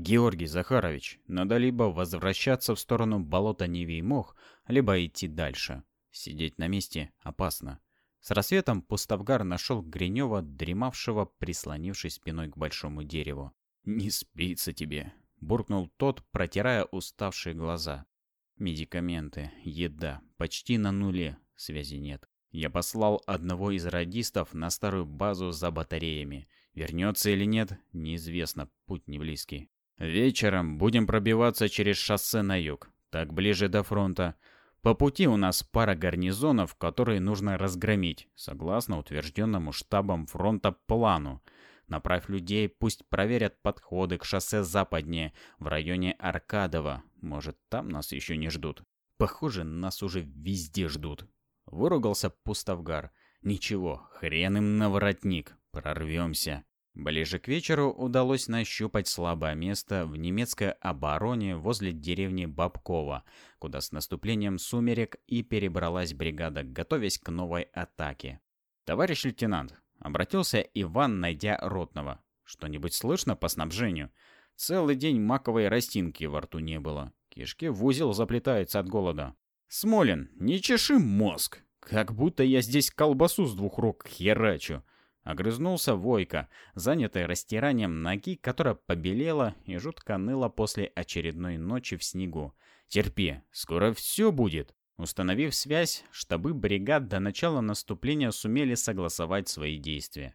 Георгий Захарович, надо либо возвращаться в сторону болота Невий Мох, либо идти дальше. Сидеть на месте опасно. С рассветом Пустовгар нашел Гринева, дремавшего, прислонившись спиной к большому дереву. «Не спится тебе», — буркнул тот, протирая уставшие глаза. «Медикаменты, еда, почти на нуле, связи нет. Я послал одного из радистов на старую базу за батареями. Вернется или нет, неизвестно, путь не близкий. Вечером будем пробиваться через шоссе на юг, так ближе до фронта. По пути у нас пара гарнизонов, которые нужно разгромить, согласно утвержденному штабом фронта плану. Направь людей, пусть проверят подходы к шоссе западнее, в районе Аркадова. Может, там нас еще не ждут. Похоже, нас уже везде ждут. Выругался Пустовгар. Ничего, хрен им на воротник. Прорвемся. Ближе к вечеру удалось нащупать слабое место в немецкой обороне возле деревни Бабкова, куда с наступлением сумерек и перебралась бригада, готовясь к новой атаке. «Товарищ лейтенант», — обратился Иван, найдя ротного. «Что-нибудь слышно по снабжению? Целый день маковой растинки во рту не было. Кишки в узел заплетаются от голода». «Смолин, не чеши мозг! Как будто я здесь колбасу с двух рук херачу!» Огрызнулся Войко, занятый растиранием ноги, которая побелела и жутко ныла после очередной ночи в снегу. «Терпи, скоро все будет!» Установив связь, штабы бригад до начала наступления сумели согласовать свои действия.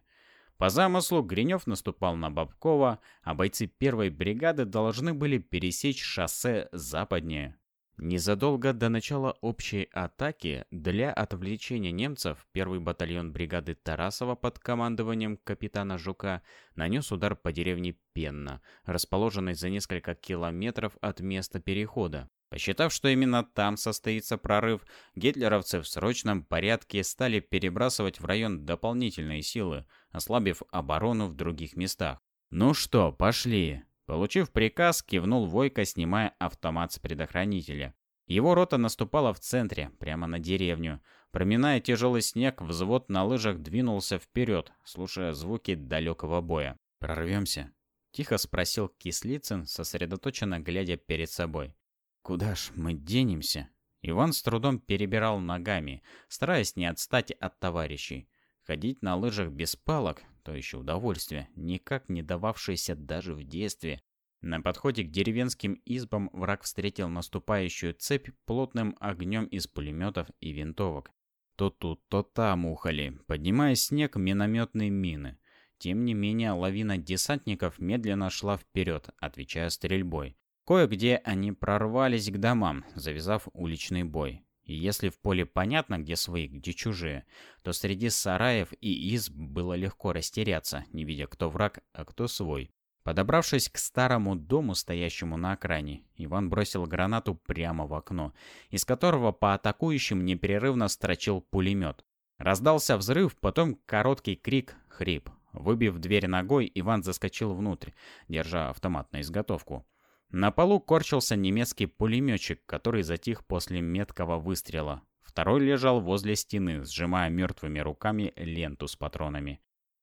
По замыслу Гринев наступал на Бабкова, а бойцы первой бригады должны были пересечь шоссе западнее. Незадолго до начала общей атаки для отвлечения немцев первый батальон бригады Тарасова под командованием капитана Жука нанес удар по деревне Пенна, расположенной за несколько километров от места перехода. Посчитав, что именно там состоится прорыв, гитлеровцы в срочном порядке стали перебрасывать в район дополнительные силы, ослабив оборону в других местах. «Ну что, пошли!» Получив приказ, кивнул Войко, снимая автомат с предохранителя. Его рота наступала в центре, прямо на деревню. Проминая тяжелый снег, взвод на лыжах двинулся вперед, слушая звуки далекого боя. «Прорвемся?» — тихо спросил Кислицын, сосредоточенно глядя перед собой. «Куда ж мы денемся?» Иван с трудом перебирал ногами, стараясь не отстать от товарищей. Ходить на лыжах без палок то еще удовольствие, никак не дававшееся даже в детстве. На подходе к деревенским избам враг встретил наступающую цепь плотным огнем из пулеметов и винтовок. То тут, то там ухали, поднимая снег минометные мины. Тем не менее, лавина десантников медленно шла вперед, отвечая стрельбой. Кое-где они прорвались к домам, завязав уличный бой. И если в поле понятно, где свои, где чужие, то среди сараев и изб было легко растеряться, не видя, кто враг, а кто свой. Подобравшись к старому дому, стоящему на окраине, Иван бросил гранату прямо в окно, из которого по атакующим непрерывно строчил пулемет. Раздался взрыв, потом короткий крик, хрип. Выбив дверь ногой, Иван заскочил внутрь, держа автомат на изготовку. На полу корчился немецкий пулеметчик, который затих после меткого выстрела. Второй лежал возле стены, сжимая мертвыми руками ленту с патронами.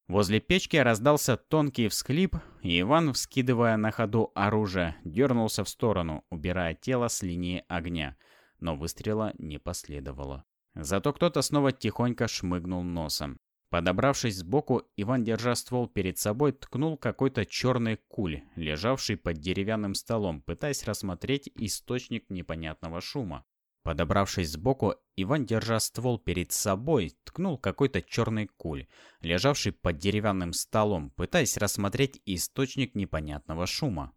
Возле печки раздался тонкий всхлип, и Иван, вскидывая на ходу оружие, дернулся в сторону, убирая тело с линии огня. Но выстрела не последовало. Зато кто-то снова тихонько шмыгнул носом. Подобравшись сбоку, Иван, держа ствол перед собой, ткнул какой-то черный куль, лежавший под деревянным столом, пытаясь рассмотреть источник непонятного шума. Подобравшись сбоку, Иван, держа ствол перед собой, ткнул какой-то черный куль, лежавший под деревянным столом, пытаясь рассмотреть источник непонятного шума.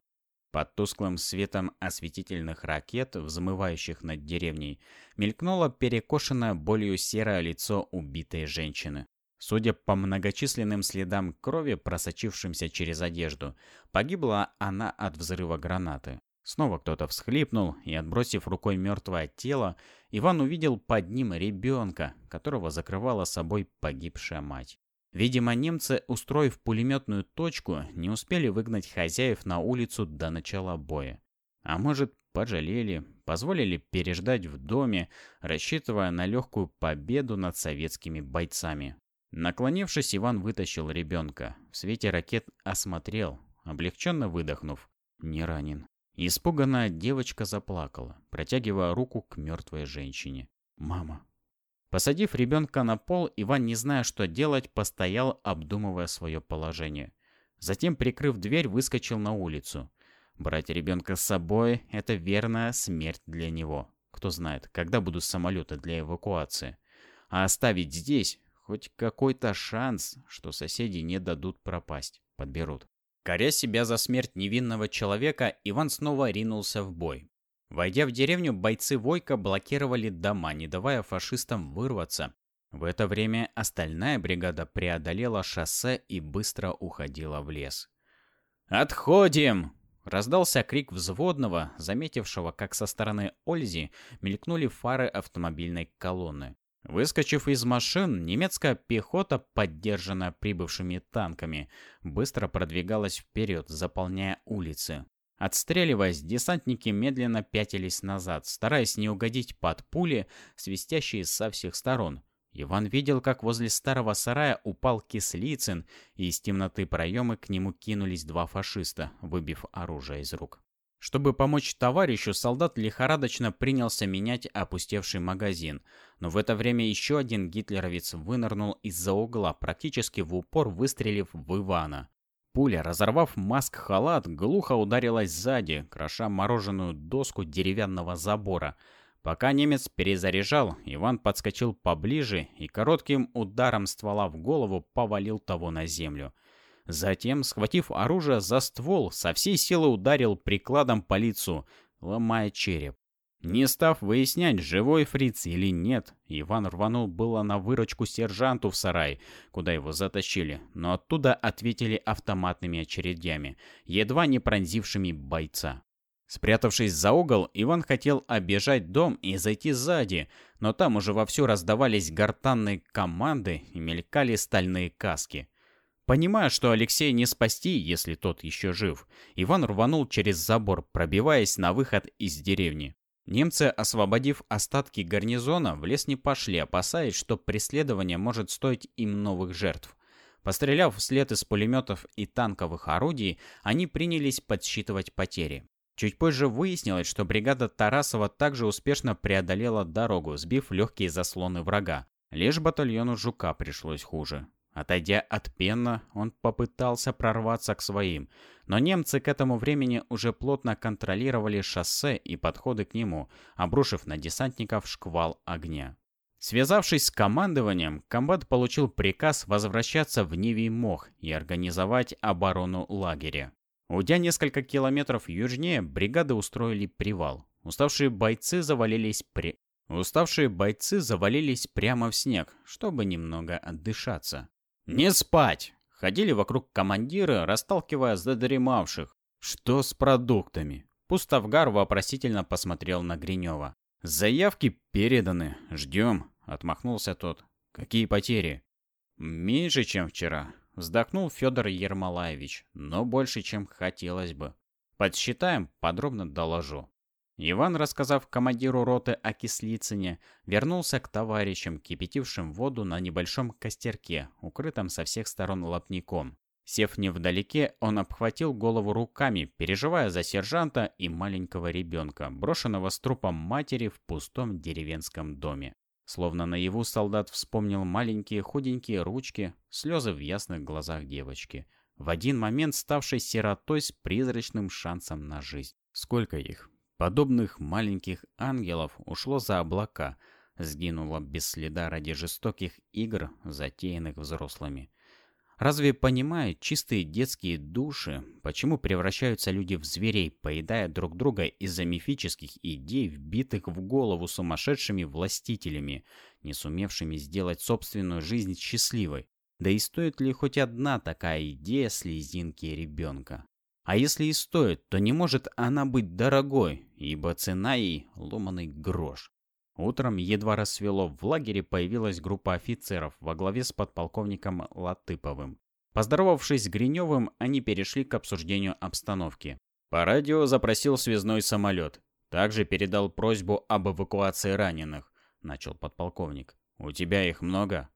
Под тусклым светом осветительных ракет, взмывающих над деревней, мелькнуло перекошенное болью серое лицо убитой женщины. Судя по многочисленным следам крови, просочившимся через одежду, погибла она от взрыва гранаты. Снова кто-то всхлипнул, и, отбросив рукой мертвое тело, Иван увидел под ним ребенка, которого закрывала собой погибшая мать. Видимо, немцы, устроив пулеметную точку, не успели выгнать хозяев на улицу до начала боя. А может, пожалели, позволили переждать в доме, рассчитывая на легкую победу над советскими бойцами. Наклонившись, Иван вытащил ребенка. В свете ракет осмотрел, облегченно выдохнув. Не ранен. Испуганная девочка заплакала, протягивая руку к мертвой женщине. «Мама». Посадив ребенка на пол, Иван, не зная, что делать, постоял, обдумывая свое положение. Затем, прикрыв дверь, выскочил на улицу. Брать ребенка с собой – это верная смерть для него. Кто знает, когда будут самолеты для эвакуации. А оставить здесь хоть какой-то шанс, что соседи не дадут пропасть, подберут. Коря себя за смерть невинного человека, Иван снова ринулся в бой. Войдя в деревню, бойцы Войка блокировали дома, не давая фашистам вырваться. В это время остальная бригада преодолела шоссе и быстро уходила в лес. «Отходим!» Раздался крик взводного, заметившего, как со стороны Ользи мелькнули фары автомобильной колонны. Выскочив из машин, немецкая пехота, поддержанная прибывшими танками, быстро продвигалась вперед, заполняя улицы. Отстреливаясь, десантники медленно пятились назад, стараясь не угодить под пули, свистящие со всех сторон. Иван видел, как возле старого сарая упал Кислицын, и из темноты проема к нему кинулись два фашиста, выбив оружие из рук. Чтобы помочь товарищу, солдат лихорадочно принялся менять опустевший магазин, но в это время еще один гитлеровец вынырнул из-за угла, практически в упор выстрелив в Ивана. Пуля, разорвав маск-халат, глухо ударилась сзади, кроша мороженую доску деревянного забора – Пока немец перезаряжал, Иван подскочил поближе и коротким ударом ствола в голову повалил того на землю. Затем, схватив оружие за ствол, со всей силы ударил прикладом по лицу, ломая череп. Не став выяснять, живой фриц или нет, Иван рванул было на выручку сержанту в сарай, куда его затащили, но оттуда ответили автоматными очередями, едва не пронзившими бойца. Спрятавшись за угол, Иван хотел обежать дом и зайти сзади, но там уже вовсю раздавались гортанные команды и мелькали стальные каски. Понимая, что Алексея не спасти, если тот еще жив, Иван рванул через забор, пробиваясь на выход из деревни. Немцы, освободив остатки гарнизона, в лес не пошли, опасаясь, что преследование может стоить им новых жертв. Постреляв вслед из пулеметов и танковых орудий, они принялись подсчитывать потери. Чуть позже выяснилось, что бригада Тарасова также успешно преодолела дорогу, сбив легкие заслоны врага. Лишь батальону Жука пришлось хуже. Отойдя от Пенна, он попытался прорваться к своим, но немцы к этому времени уже плотно контролировали шоссе и подходы к нему, обрушив на десантников шквал огня. Связавшись с командованием, комбат получил приказ возвращаться в Нивий Мох и организовать оборону лагеря. Уйдя несколько километров южнее, бригады устроили привал. Уставшие бойцы завалились при... Уставшие бойцы завалились прямо в снег, чтобы немного отдышаться. «Не спать!» Ходили вокруг командира, расталкивая задремавших. «Что с продуктами?» Пустовгар вопросительно посмотрел на Гринева. «Заявки переданы. Ждем», — отмахнулся тот. «Какие потери?» «Меньше, чем вчера. Вздохнул Федор Ермолаевич, но больше, чем хотелось бы. Подсчитаем, подробно доложу. Иван, рассказав командиру роты о Кислицыне, вернулся к товарищам, кипятившим воду на небольшом костерке, укрытом со всех сторон лапником. Сев невдалеке, он обхватил голову руками, переживая за сержанта и маленького ребенка, брошенного с трупом матери в пустом деревенском доме. Словно наяву солдат вспомнил маленькие худенькие ручки, слезы в ясных глазах девочки, в один момент ставшей сиротой с призрачным шансом на жизнь. Сколько их, подобных маленьких ангелов, ушло за облака, сгинуло без следа ради жестоких игр, затеянных взрослыми. Разве понимают чистые детские души, почему превращаются люди в зверей, поедая друг друга из-за мифических идей, вбитых в голову сумасшедшими властителями, не сумевшими сделать собственную жизнь счастливой? Да и стоит ли хоть одна такая идея слезинки ребенка? А если и стоит, то не может она быть дорогой, ибо цена ей ломаный грош. Утром, едва рассвело, в лагере появилась группа офицеров во главе с подполковником Латыповым. Поздоровавшись с Гриневым, они перешли к обсуждению обстановки. По радио запросил связной самолет. Также передал просьбу об эвакуации раненых, начал подполковник. У тебя их много?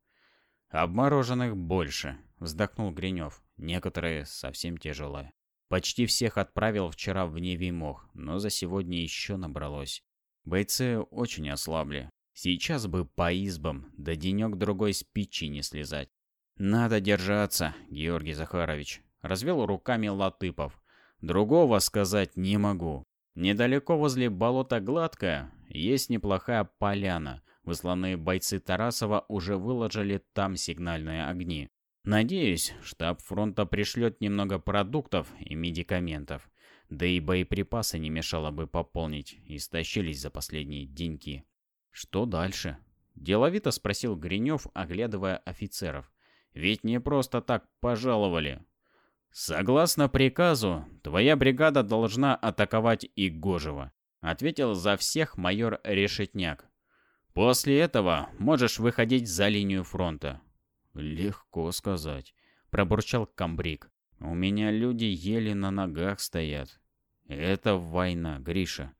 Обмороженных больше, вздохнул Гринев. Некоторые совсем тяжелые. Почти всех отправил вчера в Невимох, но за сегодня еще набралось. Бойцы очень ослабли. Сейчас бы по избам, да денек-другой с печи не слезать. «Надо держаться, Георгий Захарович», — развел руками Латыпов. «Другого сказать не могу. Недалеко возле болота Гладкое есть неплохая поляна. Высланные бойцы Тарасова уже выложили там сигнальные огни. Надеюсь, штаб фронта пришлет немного продуктов и медикаментов. Да и боеприпасы не мешало бы пополнить, истощились за последние деньки. Что дальше? Деловито спросил Гринев, оглядывая офицеров. Ведь не просто так пожаловали. Согласно приказу, твоя бригада должна атаковать Игожева, ответил за всех майор Решетняк. После этого можешь выходить за линию фронта. Легко сказать, пробурчал Камбрик. У меня люди еле на ногах стоят. Это война, Гриша.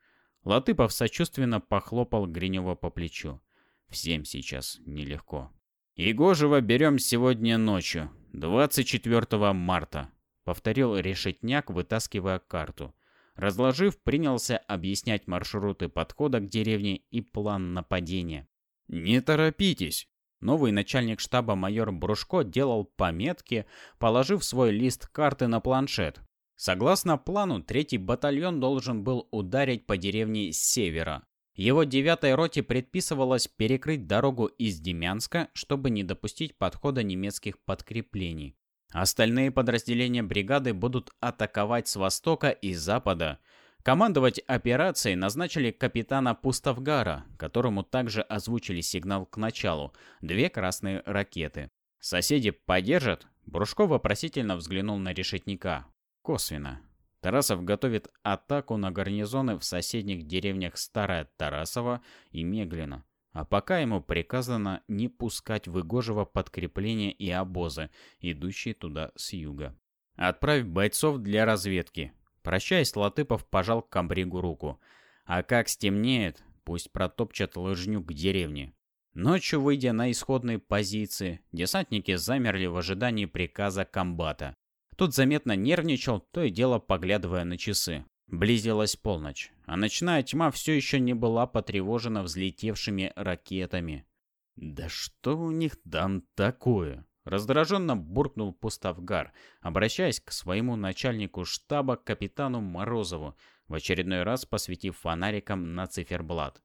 Латыпов сочувственно похлопал Гринева по плечу. Всем сейчас нелегко. Игожева берем сегодня ночью, 24 марта повторил решетняк, вытаскивая карту. Разложив, принялся объяснять маршруты подхода к деревне и план нападения. «Не торопитесь!» Новый начальник штаба майор Брушко делал пометки, положив свой лист карты на планшет. Согласно плану, третий батальон должен был ударить по деревне с севера. Его девятой роте предписывалось перекрыть дорогу из Демянска, чтобы не допустить подхода немецких подкреплений. Остальные подразделения бригады будут атаковать с востока и запада. Командовать операцией назначили капитана Пустовгара, которому также озвучили сигнал к началу – две красные ракеты. «Соседи поддержат?» Брушко вопросительно взглянул на решетника. Косвенно. Тарасов готовит атаку на гарнизоны в соседних деревнях Старая Тарасова и Меглина. А пока ему приказано не пускать в Игожево подкрепления и обозы, идущие туда с юга. Отправь бойцов для разведки. Прощаясь, Латыпов пожал комбригу руку. А как стемнеет, пусть протопчат лыжню к деревне. Ночью, выйдя на исходные позиции, десантники замерли в ожидании приказа комбата. Тот заметно нервничал, то и дело поглядывая на часы. Близилась полночь, а ночная тьма все еще не была потревожена взлетевшими ракетами. «Да что у них там такое?» Раздраженно буркнул Пустовгар, обращаясь к своему начальнику штаба капитану Морозову, в очередной раз посветив фонариком на циферблат.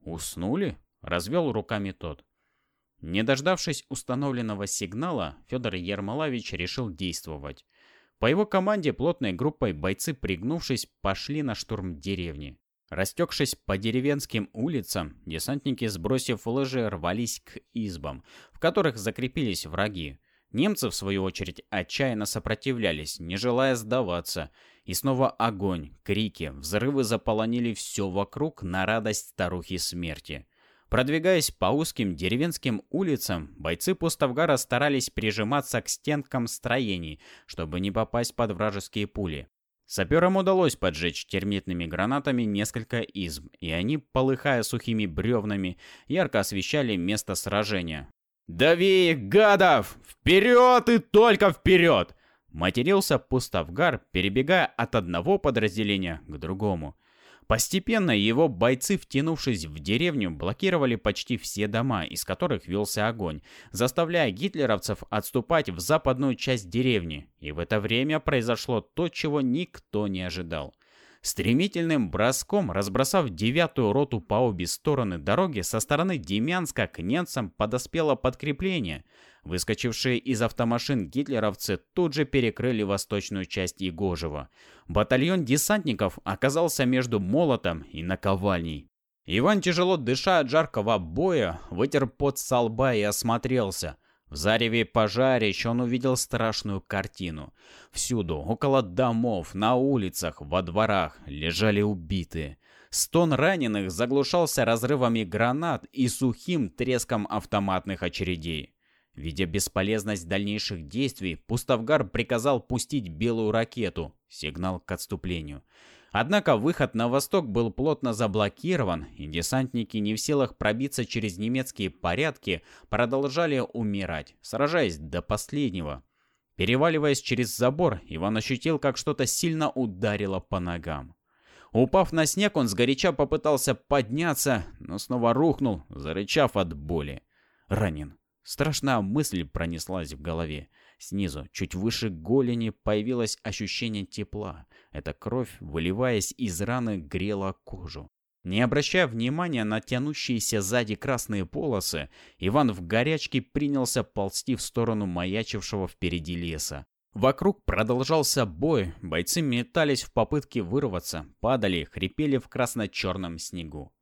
«Уснули?» — развел руками тот. Не дождавшись установленного сигнала, Федор Ермолович решил действовать. По его команде плотной группой бойцы, пригнувшись, пошли на штурм деревни. Растекшись по деревенским улицам, десантники, сбросив лыжи, рвались к избам, в которых закрепились враги. Немцы, в свою очередь, отчаянно сопротивлялись, не желая сдаваться. И снова огонь, крики, взрывы заполонили все вокруг на радость старухи смерти. Продвигаясь по узким деревенским улицам, бойцы Пустовгара старались прижиматься к стенкам строений, чтобы не попасть под вражеские пули. Саперам удалось поджечь термитными гранатами несколько изб, и они, полыхая сухими бревнами, ярко освещали место сражения. «Дави их, гадов! Вперед и только вперед!» Матерился Пустовгар, перебегая от одного подразделения к другому. Постепенно его бойцы, втянувшись в деревню, блокировали почти все дома, из которых велся огонь, заставляя гитлеровцев отступать в западную часть деревни. И в это время произошло то, чего никто не ожидал. Стремительным броском, разбросав девятую роту по обе стороны дороги, со стороны Демянска к немцам подоспело подкрепление – Выскочившие из автомашин гитлеровцы тут же перекрыли восточную часть Егожева. Батальон десантников оказался между молотом и наковальней. Иван, тяжело дыша от жаркого боя, вытер пот со лба и осмотрелся. В зареве пожарищ он увидел страшную картину. Всюду, около домов, на улицах, во дворах, лежали убитые. Стон раненых заглушался разрывами гранат и сухим треском автоматных очередей. Видя бесполезность дальнейших действий, Пустовгар приказал пустить белую ракету, сигнал к отступлению. Однако выход на восток был плотно заблокирован, и десантники не в силах пробиться через немецкие порядки продолжали умирать, сражаясь до последнего. Переваливаясь через забор, Иван ощутил, как что-то сильно ударило по ногам. Упав на снег, он сгоряча попытался подняться, но снова рухнул, зарычав от боли. Ранен. Страшная мысль пронеслась в голове. Снизу, чуть выше голени, появилось ощущение тепла. Эта кровь, выливаясь из раны, грела кожу. Не обращая внимания на тянущиеся сзади красные полосы, Иван в горячке принялся ползти в сторону маячившего впереди леса. Вокруг продолжался бой, бойцы метались в попытке вырваться, падали, хрипели в красно-черном снегу.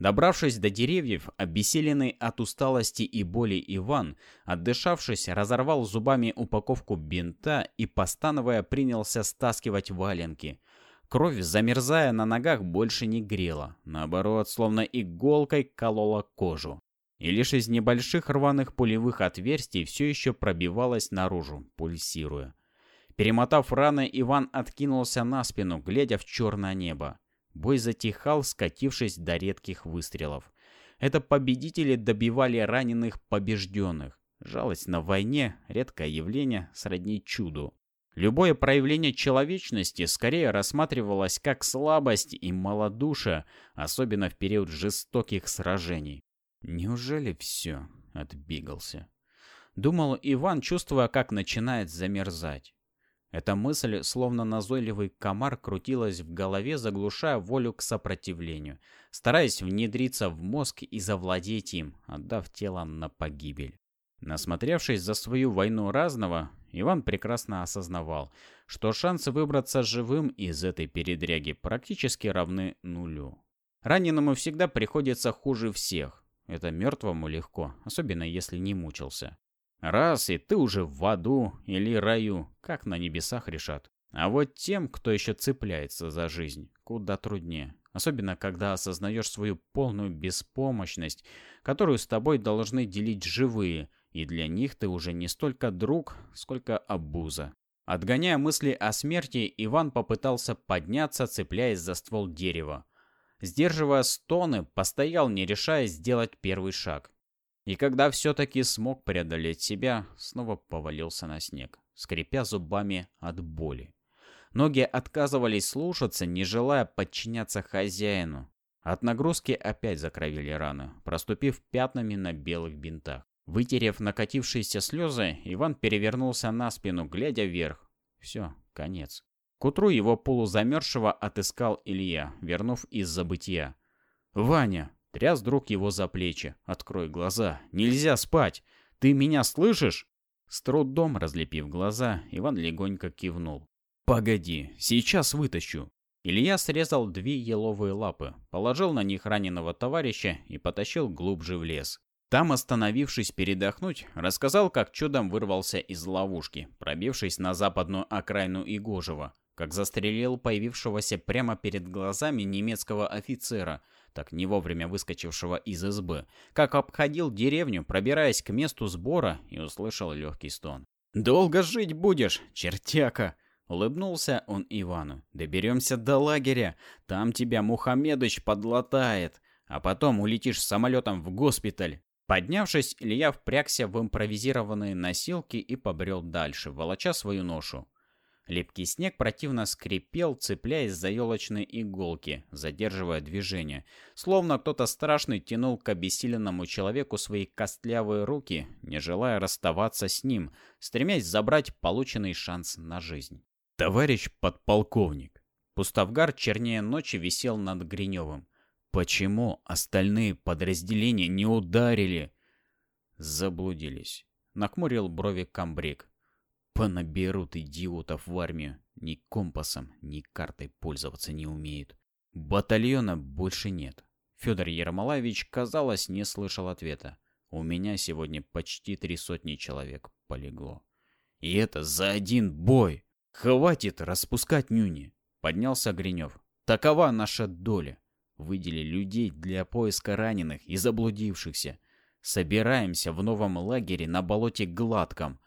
Добравшись до деревьев, обессиленный от усталости и боли Иван, отдышавшись, разорвал зубами упаковку бинта и, постановая, принялся стаскивать валенки – Кровь, замерзая на ногах, больше не грела. Наоборот, словно иголкой колола кожу. И лишь из небольших рваных пулевых отверстий все еще пробивалась наружу, пульсируя. Перемотав раны, Иван откинулся на спину, глядя в черное небо. Бой затихал, скатившись до редких выстрелов. Это победители добивали раненых побежденных. Жалость на войне — редкое явление, сродни чуду. Любое проявление человечности скорее рассматривалось как слабость и малодушие, особенно в период жестоких сражений. Неужели все? Отбегался. Думал Иван, чувствуя, как начинает замерзать. Эта мысль, словно назойливый комар, крутилась в голове, заглушая волю к сопротивлению, стараясь внедриться в мозг и завладеть им, отдав тело на погибель. Насмотревшись за свою войну разного, Иван прекрасно осознавал, что шансы выбраться живым из этой передряги практически равны нулю. Раненому всегда приходится хуже всех. Это мертвому легко, особенно если не мучился. Раз, и ты уже в аду или раю, как на небесах решат. А вот тем, кто еще цепляется за жизнь, куда труднее. Особенно, когда осознаешь свою полную беспомощность, которую с тобой должны делить живые – и для них ты уже не столько друг, сколько обуза. Отгоняя мысли о смерти, Иван попытался подняться, цепляясь за ствол дерева. Сдерживая стоны, постоял, не решая сделать первый шаг. И когда все-таки смог преодолеть себя, снова повалился на снег, скрипя зубами от боли. Ноги отказывались слушаться, не желая подчиняться хозяину. От нагрузки опять закровили раны, проступив пятнами на белых бинтах. Вытерев накатившиеся слезы, Иван перевернулся на спину, глядя вверх. Все, конец. К утру его полузамерзшего отыскал Илья, вернув из забытия. «Ваня!» — тряс друг его за плечи. «Открой глаза! Нельзя спать! Ты меня слышишь?» С трудом разлепив глаза, Иван легонько кивнул. «Погоди, сейчас вытащу!» Илья срезал две еловые лапы, положил на них раненого товарища и потащил глубже в лес. Там, остановившись передохнуть, рассказал, как чудом вырвался из ловушки, пробившись на западную окраину Игожева, как застрелил появившегося прямо перед глазами немецкого офицера, так не вовремя выскочившего из избы, как обходил деревню, пробираясь к месту сбора и услышал легкий стон. «Долго жить будешь, чертяка!» Улыбнулся он Ивану. «Доберемся до лагеря, там тебя Мухаммедыч подлатает, а потом улетишь самолетом в госпиталь. Поднявшись, Илья впрягся в импровизированные носилки и побрел дальше, волоча свою ношу. Липкий снег противно скрипел, цепляясь за елочные иголки, задерживая движение. Словно кто-то страшный тянул к обессиленному человеку свои костлявые руки, не желая расставаться с ним, стремясь забрать полученный шанс на жизнь. «Товарищ подполковник!» Пустовгар чернее ночи висел над Гриневым. Почему остальные подразделения не ударили? Заблудились. Накмурил брови комбриг. Понаберут идиотов в армию. Ни компасом, ни картой пользоваться не умеют. Батальона больше нет. Федор Ермолаевич, казалось, не слышал ответа. У меня сегодня почти три сотни человек полегло. И это за один бой. Хватит распускать нюни. Поднялся Гринев. Такова наша доля. Выдели людей для поиска раненых и заблудившихся. Собираемся в новом лагере на болоте Гладком.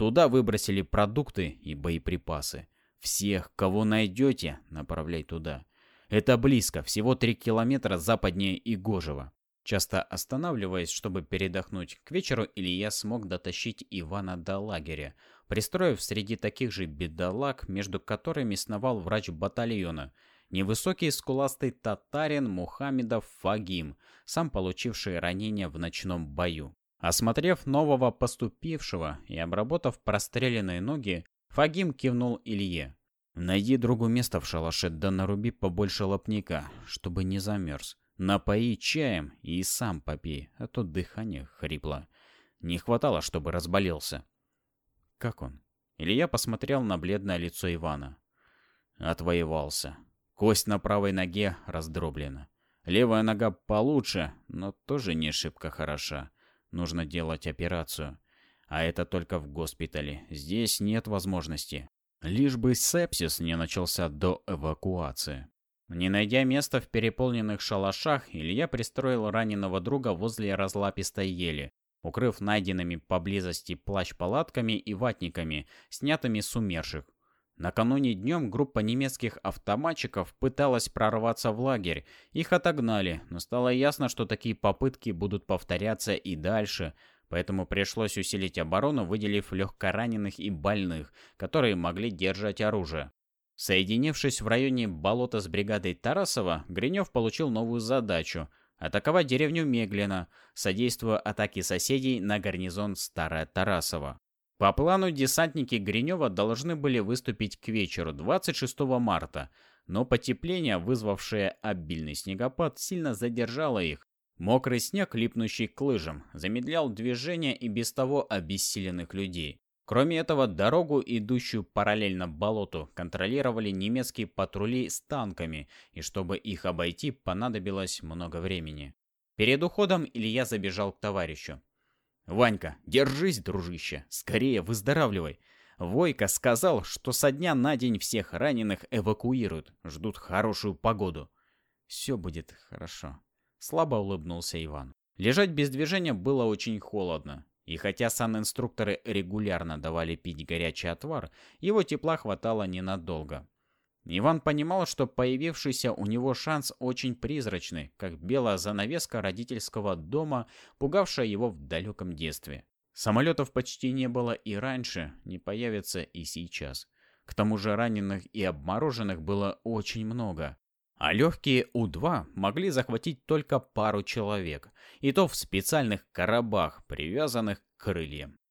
Туда выбросили продукты и боеприпасы. Всех, кого найдете, направляй туда. Это близко, всего три километра западнее Игожева. Часто останавливаясь, чтобы передохнуть, к вечеру Илья смог дотащить Ивана до лагеря, пристроив среди таких же бедолаг, между которыми сновал врач батальона, невысокий скуластый татарин Мухаммедов Фагим, сам получивший ранение в ночном бою. Осмотрев нового поступившего и обработав простреленные ноги, Фагим кивнул Илье. «Найди другое место в шалаше, да наруби побольше лопника, чтобы не замерз. Напои чаем и сам попей, а то дыхание хрипло. Не хватало, чтобы разболелся». «Как он?» Илья посмотрел на бледное лицо Ивана. Отвоевался. Кость на правой ноге раздроблена. Левая нога получше, но тоже не шибко хороша. Нужно делать операцию. А это только в госпитале. Здесь нет возможности. Лишь бы сепсис не начался до эвакуации. Не найдя места в переполненных шалашах, Илья пристроил раненого друга возле разлапистой ели, укрыв найденными поблизости плащ-палатками и ватниками, снятыми с умерших. Накануне днем группа немецких автоматчиков пыталась прорваться в лагерь. Их отогнали, но стало ясно, что такие попытки будут повторяться и дальше, поэтому пришлось усилить оборону, выделив легкораненых и больных, которые могли держать оружие. Соединившись в районе болота с бригадой Тарасова, Гринев получил новую задачу – атаковать деревню Меглина, содействуя атаке соседей на гарнизон Старая Тарасова. По плану десантники Гринева должны были выступить к вечеру 26 марта, но потепление, вызвавшее обильный снегопад, сильно задержало их. Мокрый снег, липнущий к лыжам, замедлял движение и без того обессиленных людей. Кроме этого, дорогу, идущую параллельно болоту, контролировали немецкие патрули с танками, и чтобы их обойти, понадобилось много времени. Перед уходом Илья забежал к товарищу. «Ванька, держись, дружище, скорее выздоравливай. Войка сказал, что со дня на день всех раненых эвакуируют, ждут хорошую погоду. Все будет хорошо». Слабо улыбнулся Иван. Лежать без движения было очень холодно. И хотя санинструкторы регулярно давали пить горячий отвар, его тепла хватало ненадолго. Иван понимал, что появившийся у него шанс очень призрачный, как белая занавеска родительского дома, пугавшая его в далеком детстве. Самолетов почти не было и раньше, не появится и сейчас. К тому же раненых и обмороженных было очень много. А легкие У-2 могли захватить только пару человек, и то в специальных коробах, привязанных к крыльям.